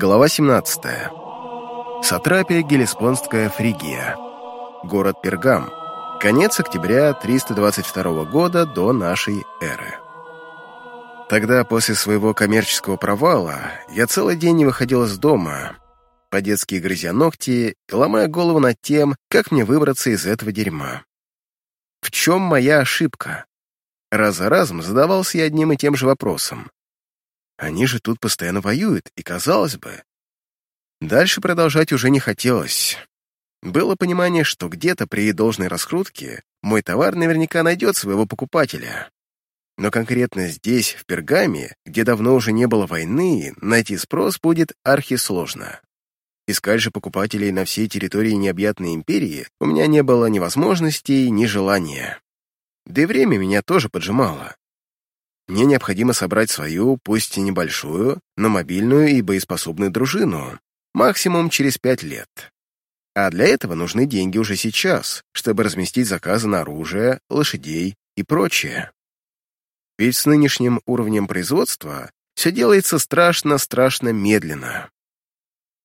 Глава 17. Сатрапия Гелеспонская Фригия. Город Пергам. Конец октября 322 года до нашей эры. Тогда, после своего коммерческого провала, я целый день не выходил из дома, по-детски грызя ногти и ломая голову над тем, как мне выбраться из этого дерьма. В чем моя ошибка? Раз за разом задавался я одним и тем же вопросом. Они же тут постоянно воюют, и казалось бы... Дальше продолжать уже не хотелось. Было понимание, что где-то при должной раскрутке мой товар наверняка найдет своего покупателя. Но конкретно здесь, в Пергаме, где давно уже не было войны, найти спрос будет архисложно. Искать же покупателей на всей территории необъятной империи у меня не было ни возможностей, ни желания. Да и время меня тоже поджимало. Мне необходимо собрать свою, пусть и небольшую, но мобильную и боеспособную дружину, максимум через пять лет. А для этого нужны деньги уже сейчас, чтобы разместить заказы на оружие, лошадей и прочее. Ведь с нынешним уровнем производства все делается страшно-страшно медленно.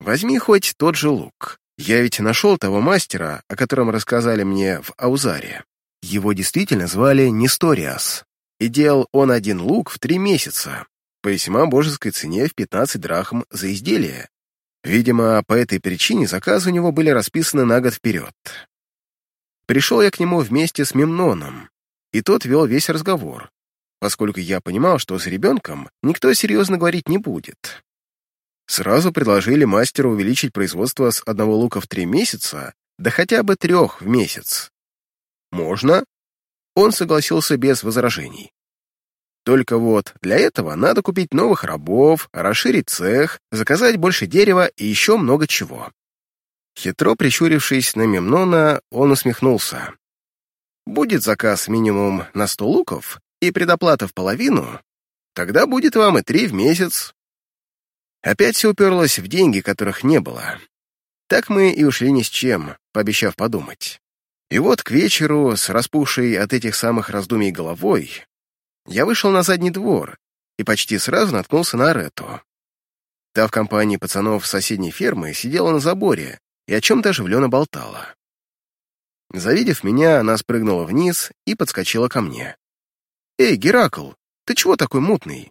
Возьми хоть тот же лук. Я ведь нашел того мастера, о котором рассказали мне в Аузаре. Его действительно звали Несториас и делал он один лук в три месяца, по весьма божеской цене в 15 драхм за изделие. Видимо, по этой причине заказы у него были расписаны на год вперед. Пришел я к нему вместе с Мемноном, и тот вел весь разговор, поскольку я понимал, что с ребенком никто серьезно говорить не будет. Сразу предложили мастеру увеличить производство с одного лука в три месяца до хотя бы трех в месяц. Можно, он согласился без возражений. Только вот для этого надо купить новых рабов, расширить цех, заказать больше дерева и еще много чего. Хитро прищурившись на Мемнона, он усмехнулся. «Будет заказ минимум на сто луков и предоплата в половину, тогда будет вам и три в месяц». Опять все уперлось в деньги, которых не было. Так мы и ушли ни с чем, пообещав подумать. И вот к вечеру, с распухшей от этих самых раздумий головой, я вышел на задний двор и почти сразу наткнулся на Арету. Та в компании пацанов с соседней фермы сидела на заборе и о чем-то оживленно болтала. Завидев меня, она спрыгнула вниз и подскочила ко мне. «Эй, Геракл, ты чего такой мутный?»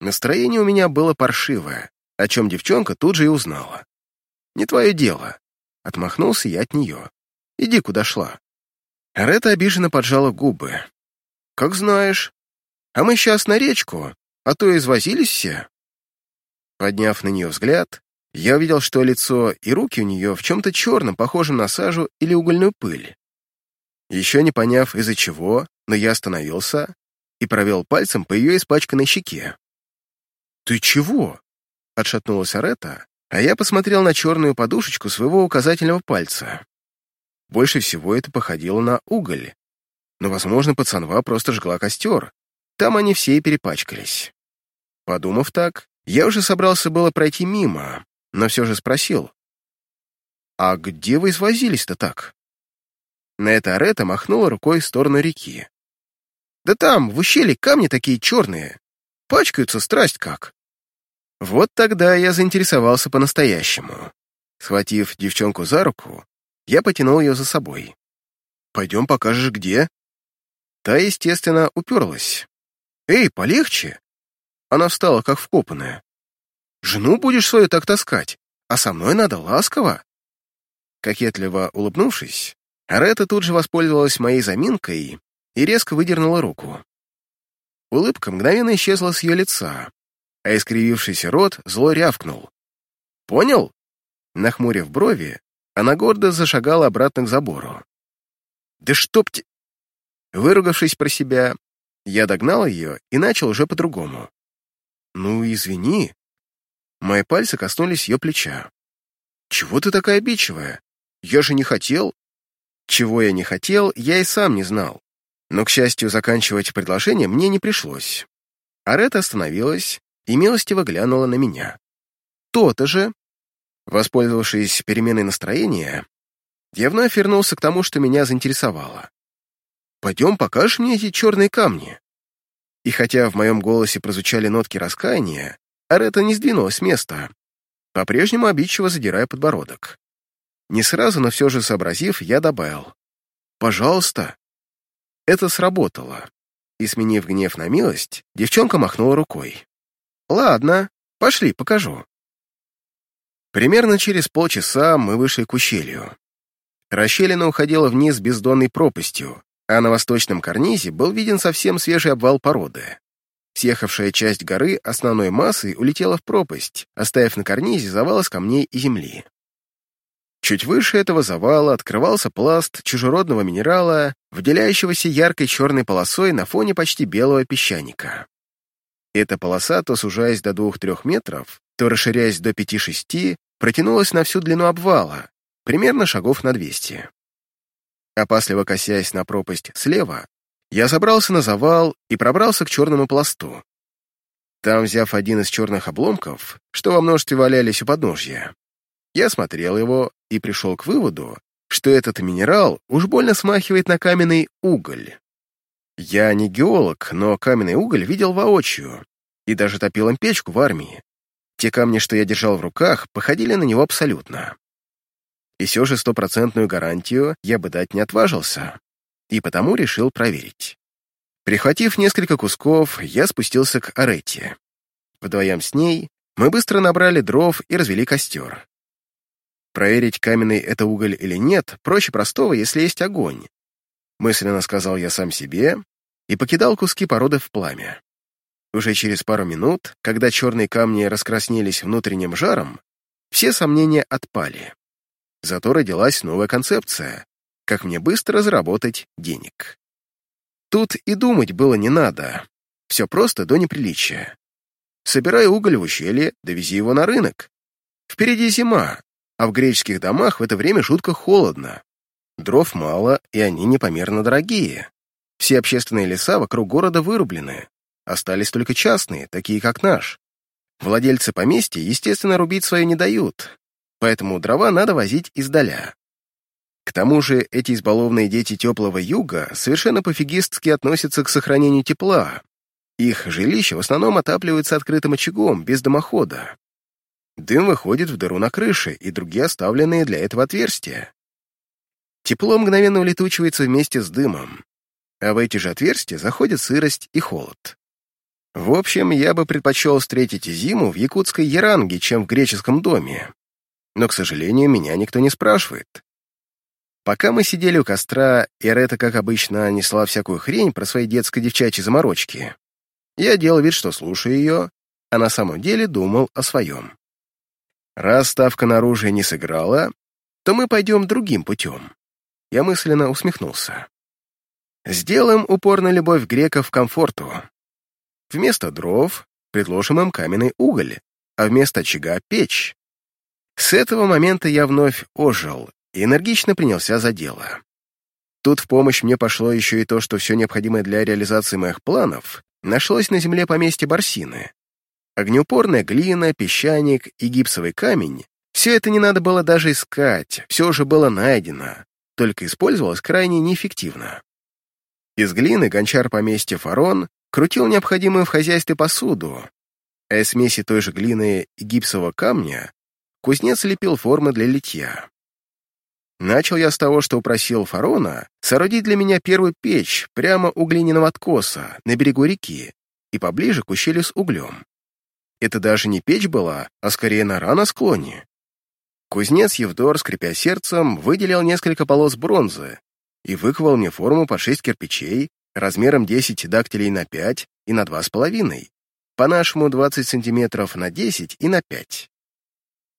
Настроение у меня было паршивое, о чем девчонка тут же и узнала. «Не твое дело», — отмахнулся я от нее. Иди, куда шла». Рета обиженно поджала губы. «Как знаешь. А мы сейчас на речку, а то извозились все». Подняв на нее взгляд, я увидел, что лицо и руки у нее в чем-то черном, похожем на сажу или угольную пыль. Еще не поняв, из-за чего, но я остановился и провел пальцем по ее испачканной щеке. «Ты чего?» — отшатнулась Арета, а я посмотрел на черную подушечку своего указательного пальца. Больше всего это походило на уголь. Но, возможно, пацанва просто жгла костер. Там они все и перепачкались. Подумав так, я уже собрался было пройти мимо, но все же спросил. «А где вы извозились-то так?» На это Арета махнула рукой в сторону реки. «Да там, в ущелье, камни такие черные. Пачкаются страсть как». Вот тогда я заинтересовался по-настоящему. Схватив девчонку за руку, я потянул ее за собой. «Пойдем покажешь, где?» Та, естественно, уперлась. «Эй, полегче!» Она встала, как вкопанная. «Жену будешь свою так таскать, а со мной надо ласково!» Кокетливо улыбнувшись, Арета тут же воспользовалась моей заминкой и резко выдернула руку. Улыбка мгновенно исчезла с ее лица, а искривившийся рот зло рявкнул. «Понял?» Нахмурив брови, она гордо зашагала обратно к забору. «Да чтоб те...» Выругавшись про себя, я догнал ее и начал уже по-другому. «Ну, извини». Мои пальцы коснулись ее плеча. «Чего ты такая обидчивая? Я же не хотел». Чего я не хотел, я и сам не знал. Но, к счастью, заканчивать предложение мне не пришлось. Арета остановилась и милостиво глянула на меня. «То-то же!» Воспользовавшись переменой настроения, я вновь вернулся к тому, что меня заинтересовало. «Пойдем, покажешь мне эти черные камни». И хотя в моем голосе прозвучали нотки раскаяния, Арета не сдвинулась с места, по-прежнему обидчиво задирая подбородок. Не сразу, но все же сообразив, я добавил. «Пожалуйста». Это сработало, и, сменив гнев на милость, девчонка махнула рукой. «Ладно, пошли, покажу». Примерно через полчаса мы вышли к ущелью. Расщелина уходила вниз бездонной пропастью, а на восточном карнизе был виден совсем свежий обвал породы. Съехавшая часть горы основной массой улетела в пропасть, оставив на карнизе завал из камней и земли. Чуть выше этого завала открывался пласт чужеродного минерала, выделяющегося яркой черной полосой на фоне почти белого песчаника. Эта полоса, то сужаясь до 2-3 метров, то расширяясь до 5-6, протянулась на всю длину обвала, примерно шагов на 200. Опасливо косясь на пропасть слева, я забрался на завал и пробрался к черному пласту. Там, взяв один из черных обломков, что во множестве валялись у подножья, я смотрел его и пришел к выводу, что этот минерал уж больно смахивает на каменный уголь. Я не геолог, но каменный уголь видел воочию и даже топил им печку в армии. Те камни, что я держал в руках, походили на него абсолютно. И все же стопроцентную гарантию я бы дать не отважился, и потому решил проверить. Прихватив несколько кусков, я спустился к Аретте. Вдвоем с ней мы быстро набрали дров и развели костер. Проверить, каменный это уголь или нет, проще простого, если есть огонь. Мысленно сказал я сам себе и покидал куски породы в пламя. Уже через пару минут, когда черные камни раскраснелись внутренним жаром, все сомнения отпали. Зато родилась новая концепция, как мне быстро заработать денег. Тут и думать было не надо, все просто до неприличия. Собирай уголь в ущелье, довези его на рынок. Впереди зима, а в греческих домах в это время жутко холодно. Дров мало, и они непомерно дорогие. Все общественные леса вокруг города вырублены. Остались только частные, такие как наш. Владельцы поместья, естественно, рубить свое не дают, поэтому дрова надо возить издаля. К тому же эти избалованные дети теплого юга совершенно пофигистски относятся к сохранению тепла. Их жилища в основном отапливаются открытым очагом, без дымохода. Дым выходит в дыру на крыше и другие оставленные для этого отверстия. Тепло мгновенно улетучивается вместе с дымом, а в эти же отверстия заходит сырость и холод. В общем, я бы предпочел встретить зиму в якутской Яранге, чем в греческом доме. Но, к сожалению, меня никто не спрашивает. Пока мы сидели у костра, и Рета, как обычно, несла всякую хрень про свои детско-девчачьи заморочки, я делал вид, что слушаю ее, а на самом деле думал о своем. Раз ставка на оружие не сыграла, то мы пойдем другим путем. Я мысленно усмехнулся. Сделаем упор на любовь греков к комфорту. Вместо дров предложим им каменный уголь, а вместо очага — печь. С этого момента я вновь ожил и энергично принялся за дело. Тут в помощь мне пошло еще и то, что все необходимое для реализации моих планов нашлось на земле поместья Барсины. Огнеупорная глина, песчаник и гипсовый камень — все это не надо было даже искать, все уже было найдено, только использовалось крайне неэффективно. Из глины гончар поместья Фарон крутил необходимую в хозяйстве посуду, а из смеси той же глины и гипсового камня кузнец лепил формы для литья. Начал я с того, что упросил Фарона соорудить для меня первую печь прямо у глиняного откоса на берегу реки и поближе к ущелью с углем. Это даже не печь была, а скорее нора на склоне. Кузнец Евдор, скрипя сердцем, выделил несколько полос бронзы и выковал мне форму по шесть кирпичей размером 10 дактилей на 5 и на 2,5, по-нашему 20 сантиметров на 10 и на 5.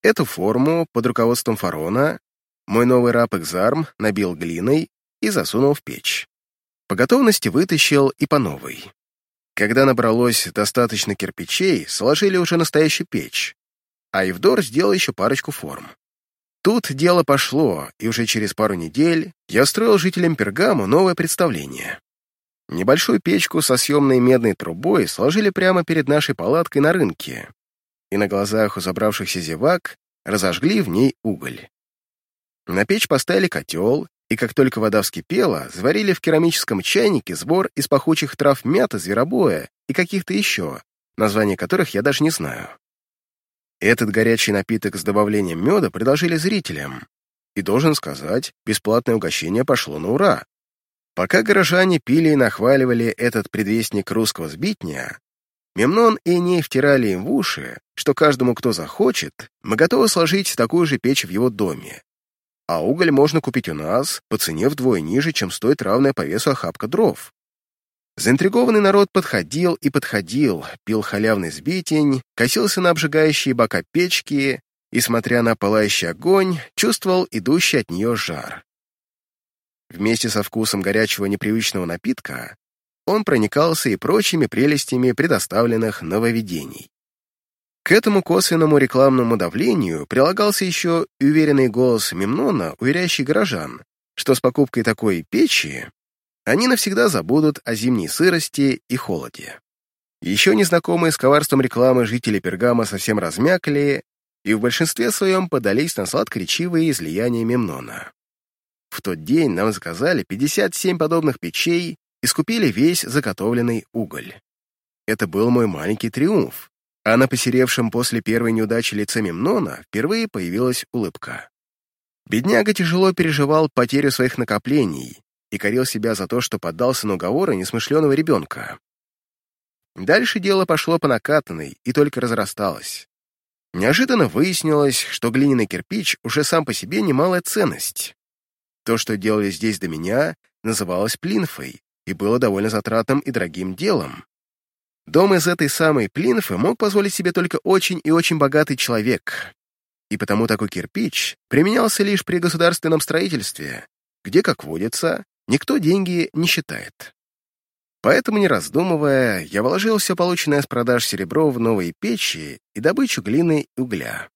Эту форму под руководством фарона мой новый раб Экзарм набил глиной и засунул в печь. По готовности вытащил и по новой. Когда набралось достаточно кирпичей, сложили уже настоящую печь, а Евдор сделал еще парочку форм. Тут дело пошло, и уже через пару недель я строил жителям Пергаму новое представление. Небольшую печку со съемной медной трубой сложили прямо перед нашей палаткой на рынке, и на глазах у забравшихся зевак разожгли в ней уголь. На печь поставили котел, и как только вода вскипела, заварили в керамическом чайнике сбор из пахучих трав мяты, зверобоя и каких-то еще, названия которых я даже не знаю. Этот горячий напиток с добавлением меда предложили зрителям, и, должен сказать, бесплатное угощение пошло на ура. Пока горожане пили и нахваливали этот предвестник русского сбитня, Мемнон и Эней втирали им в уши, что каждому, кто захочет, мы готовы сложить такую же печь в его доме. А уголь можно купить у нас по цене вдвое ниже, чем стоит равная по весу охапка дров. Заинтригованный народ подходил и подходил, пил халявный сбитень, косился на обжигающие бока печки и, смотря на пылающий огонь, чувствовал идущий от нее жар. Вместе со вкусом горячего непривычного напитка он проникался и прочими прелестями предоставленных нововведений. К этому косвенному рекламному давлению прилагался еще и уверенный голос Мемнона, уверяющий горожан, что с покупкой такой печи они навсегда забудут о зимней сырости и холоде. Еще незнакомые с коварством рекламы жители Пергама совсем размякли и в большинстве своем подались на сладкоречивые излияния Мемнона. В тот день нам заказали 57 подобных печей и скупили весь заготовленный уголь. Это был мой маленький триумф, а на посеревшем после первой неудачи лице Мемнона впервые появилась улыбка. Бедняга тяжело переживал потерю своих накоплений и корил себя за то, что поддался на уговоры несмышленого ребенка. Дальше дело пошло по накатанной и только разрасталось. Неожиданно выяснилось, что глиняный кирпич уже сам по себе немалая ценность. То, что делали здесь до меня, называлось плинфой, и было довольно затратным и дорогим делом. Дом из этой самой плинфы мог позволить себе только очень и очень богатый человек, и потому такой кирпич применялся лишь при государственном строительстве, где, как водится, никто деньги не считает. Поэтому, не раздумывая, я вложил все полученное с продаж серебро в новые печи и добычу глины и угля.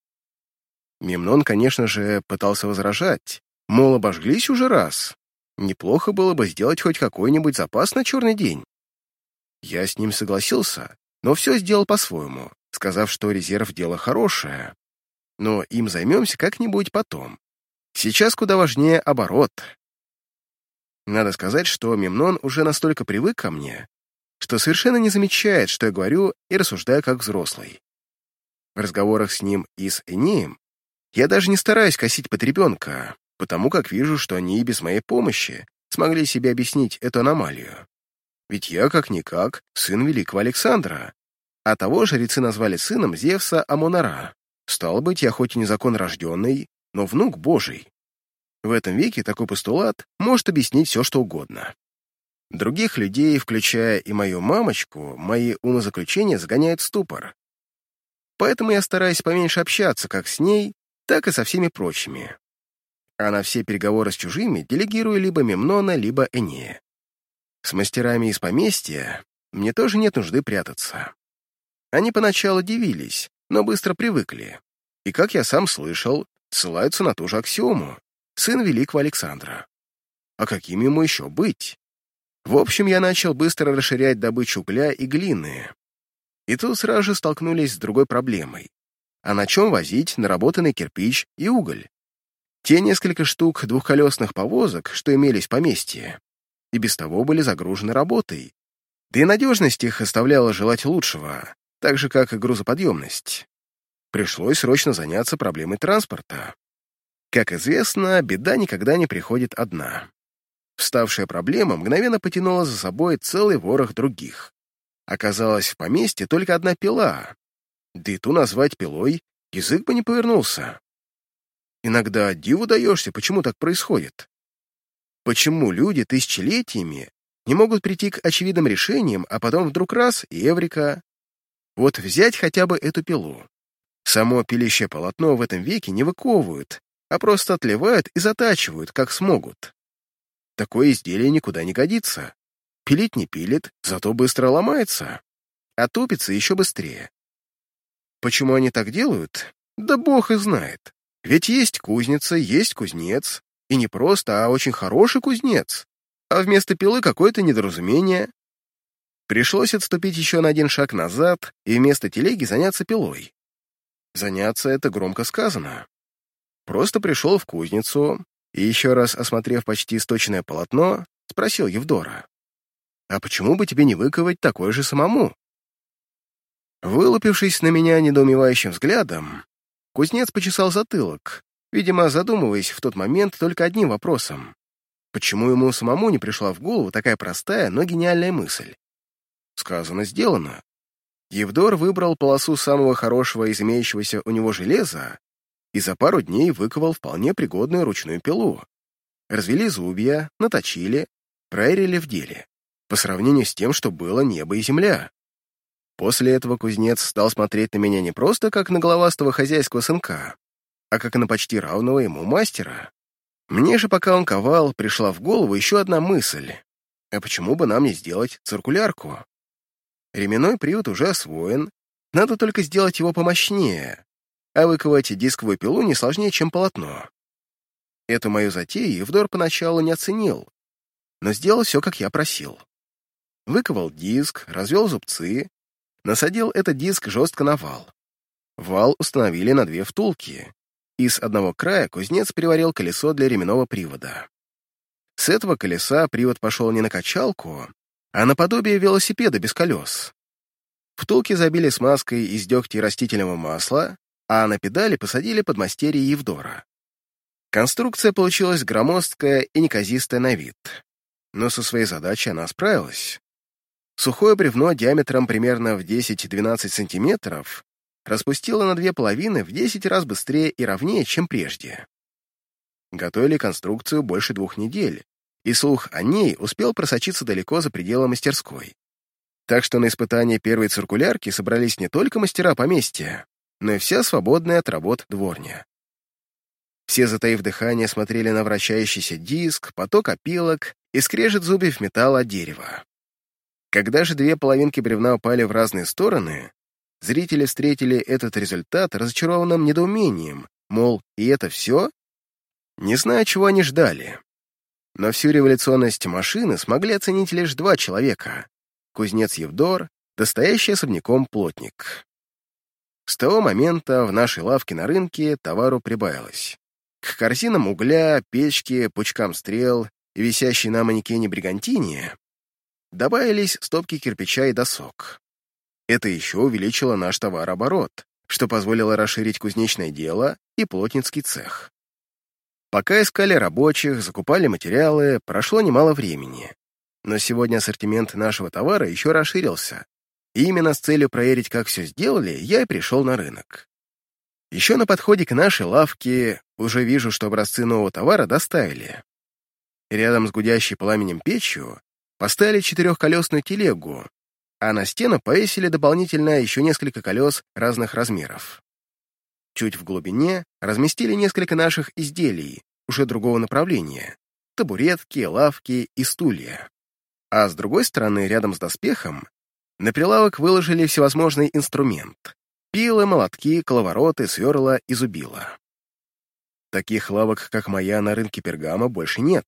Мемнон, конечно же, пытался возражать, мол, обожглись уже раз, Неплохо было бы сделать хоть какой-нибудь запас на черный день. Я с ним согласился, но все сделал по-своему, сказав, что резерв — дело хорошее. Но им займемся как-нибудь потом. Сейчас куда важнее оборот. Надо сказать, что Мемнон уже настолько привык ко мне, что совершенно не замечает, что я говорю и рассуждаю как взрослый. В разговорах с ним и с Энеем я даже не стараюсь косить под ребенка, потому как вижу, что они и без моей помощи смогли себе объяснить эту аномалию. Ведь я, как-никак, сын великого Александра, а того жрецы назвали сыном Зевса Амонара. Стало быть, я хоть и незакон рожденный, но внук Божий. В этом веке такой постулат может объяснить все, что угодно. Других людей, включая и мою мамочку, мои умозаключения загоняют в ступор. Поэтому я стараюсь поменьше общаться как с ней, так и со всеми прочими а на все переговоры с чужими делегирую либо Мемнона, либо Энея. С мастерами из поместья мне тоже нет нужды прятаться. Они поначалу дивились, но быстро привыкли. И, как я сам слышал, ссылаются на ту же аксиому — сын великого Александра. А каким ему еще быть? В общем, я начал быстро расширять добычу угля и глины. И тут сразу же столкнулись с другой проблемой. А на чем возить наработанный кирпич и уголь? Те несколько штук двухколесных повозок, что имелись в поместье, и без того были загружены работой. Да и надежность их оставляла желать лучшего, так же, как и грузоподъемность. Пришлось срочно заняться проблемой транспорта. Как известно, беда никогда не приходит одна. Вставшая проблема мгновенно потянула за собой целый ворох других. Оказалось, в поместье только одна пила, да и ту назвать пилой язык бы не повернулся. Иногда диву даешься, почему так происходит. Почему люди тысячелетиями не могут прийти к очевидным решениям, а потом вдруг раз — и эврика. Вот взять хотя бы эту пилу. Само пилище полотно в этом веке не выковывают, а просто отливают и затачивают, как смогут. Такое изделие никуда не годится. Пилить не пилит, зато быстро ломается, а тупится еще быстрее. Почему они так делают? Да бог и знает. Ведь есть кузница, есть кузнец. И не просто, а очень хороший кузнец. А вместо пилы какое-то недоразумение. Пришлось отступить еще на один шаг назад и вместо телеги заняться пилой. Заняться — это громко сказано. Просто пришел в кузницу и, еще раз осмотрев почти источное полотно, спросил Евдора. «А почему бы тебе не выковать такое же самому?» Вылупившись на меня недоумевающим взглядом, кузнец почесал затылок, видимо, задумываясь в тот момент только одним вопросом. Почему ему самому не пришла в голову такая простая, но гениальная мысль? Сказано, сделано. Евдор выбрал полосу самого хорошего из имеющегося у него железа и за пару дней выковал вполне пригодную ручную пилу. Развели зубья, наточили, проверили в деле, по сравнению с тем, что было небо и земля. После этого кузнец стал смотреть на меня не просто как на головастого хозяйского сынка, а как на почти равного ему мастера. Мне же, пока он ковал, пришла в голову еще одна мысль. А почему бы нам не сделать циркулярку? Ременной привод уже освоен, надо только сделать его помощнее, а выковать дисковую пилу не сложнее, чем полотно. Эту мою затею Евдор поначалу не оценил, но сделал все, как я просил. Выковал диск, развел зубцы, насадил этот диск жестко на вал. Вал установили на две втулки, и с одного края кузнец приварил колесо для ременного привода. С этого колеса привод пошел не на качалку, а наподобие велосипеда без колес. Втулки забили смазкой из дегтя растительного масла, а на педали посадили подмастерье Евдора. Конструкция получилась громоздкая и неказистая на вид, но со своей задачей она справилась. Сухое бревно диаметром примерно в 10-12 сантиметров распустило на две половины в 10 раз быстрее и ровнее, чем прежде. Готовили конструкцию больше двух недель, и слух о ней успел просочиться далеко за пределы мастерской. Так что на испытание первой циркулярки собрались не только мастера поместья, но и вся свободная от работ дворня. Все, затаив дыхание, смотрели на вращающийся диск, поток опилок и скрежет зубьев металла от дерева. Когда же две половинки бревна упали в разные стороны, зрители встретили этот результат разочарованным недоумением, мол, и это все? Не знаю, чего они ждали. Но всю революционность машины смогли оценить лишь два человека — кузнец Евдор, достоящий особняком плотник. С того момента в нашей лавке на рынке товару прибавилось. К корзинам угля, печки, пучкам стрел и висящей на манекене бригантине добавились стопки кирпича и досок. Это еще увеличило наш товарооборот, что позволило расширить кузнечное дело и плотницкий цех. Пока искали рабочих, закупали материалы, прошло немало времени. Но сегодня ассортимент нашего товара еще расширился. И именно с целью проверить, как все сделали, я и пришел на рынок. Еще на подходе к нашей лавке уже вижу, что образцы нового товара доставили. Рядом с гудящей пламенем печью поставили четырехколесную телегу, а на стену повесили дополнительно еще несколько колес разных размеров. Чуть в глубине разместили несколько наших изделий, уже другого направления — табуретки, лавки и стулья. А с другой стороны, рядом с доспехом, на прилавок выложили всевозможный инструмент — пилы, молотки, коловороты, сверла и зубила. Таких лавок, как моя, на рынке Пергама больше нет.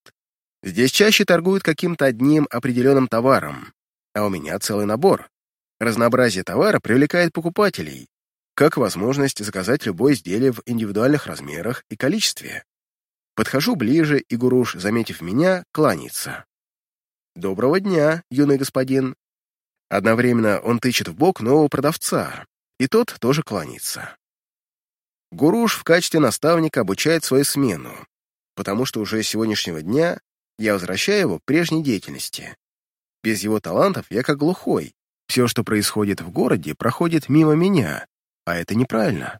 Здесь чаще торгуют каким-то одним определенным товаром, а у меня целый набор. Разнообразие товара привлекает покупателей, как возможность заказать любое изделие в индивидуальных размерах и количестве. Подхожу ближе, и Гуруш, заметив меня, кланяется. «Доброго дня, юный господин». Одновременно он тычет в бок нового продавца, и тот тоже кланяется. Гуруш в качестве наставника обучает свою смену, потому что уже с сегодняшнего дня я возвращаю его к прежней деятельности. Без его талантов я как глухой. Все, что происходит в городе, проходит мимо меня, а это неправильно.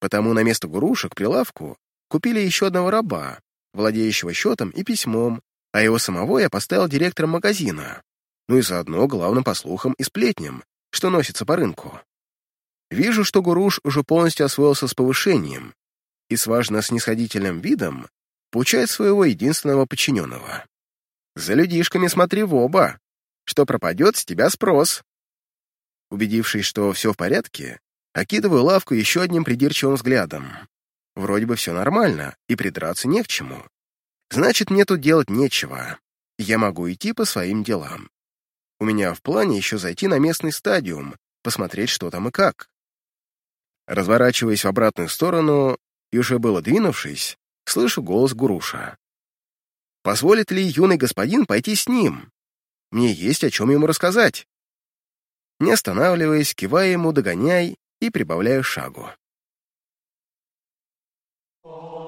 Потому на место Гуруша к прилавку купили еще одного раба, владеющего счетом и письмом, а его самого я поставил директором магазина, ну и заодно главным по слухам и сплетням, что носится по рынку. Вижу, что Гуруш уже полностью освоился с повышением и с важно снисходительным видом получает своего единственного подчиненного. За людишками смотри в оба, что пропадет с тебя спрос. Убедившись, что все в порядке, окидываю лавку еще одним придирчивым взглядом. Вроде бы все нормально, и придраться не к чему. Значит, мне тут делать нечего. Я могу идти по своим делам. У меня в плане еще зайти на местный стадиум, посмотреть, что там и как. Разворачиваясь в обратную сторону и уже было двинувшись, слышу голос Гуруша. «Позволит ли юный господин пойти с ним? Мне есть о чем ему рассказать». Не останавливаясь, кивая ему «догоняй» и прибавляю шагу.